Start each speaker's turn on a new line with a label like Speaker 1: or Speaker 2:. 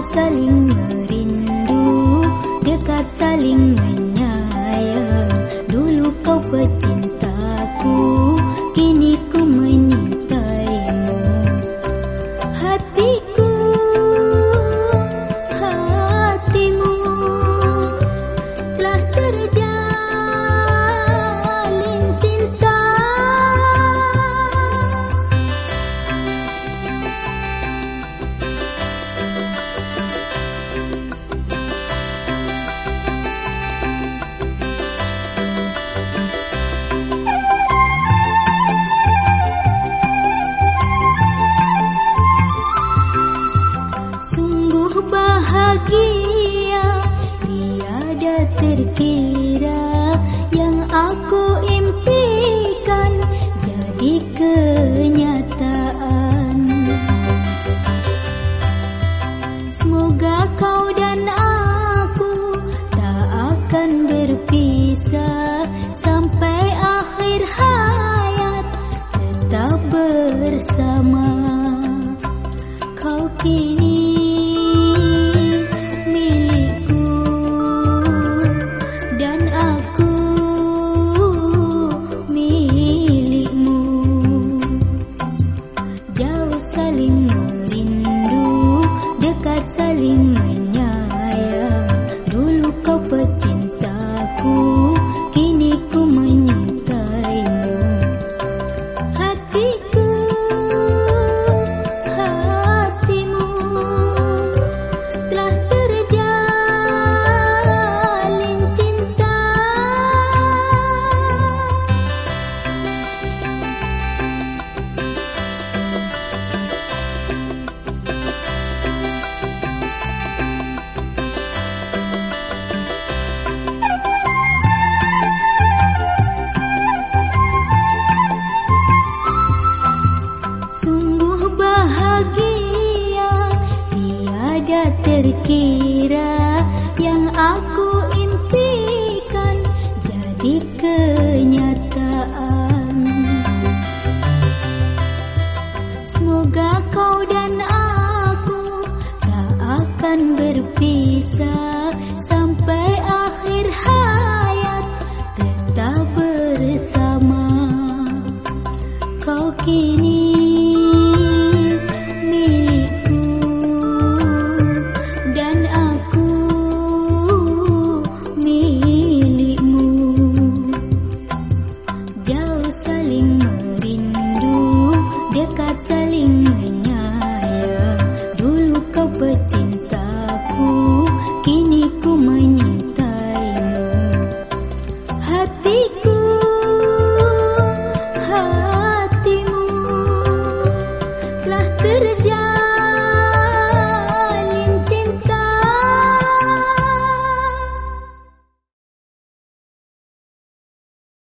Speaker 1: saling merindu Dekat saling menyayang. Dulu kau pecintaku Kini kau dan aku Tak akan berpisah? Sampai akhir hayat Tetap bersama dekat saling saja terkira yang aku impikan jadi kenyataan. Semoga kau dan aku tak akan berpisah sampai akhir hayat tetap bersama. Kau kini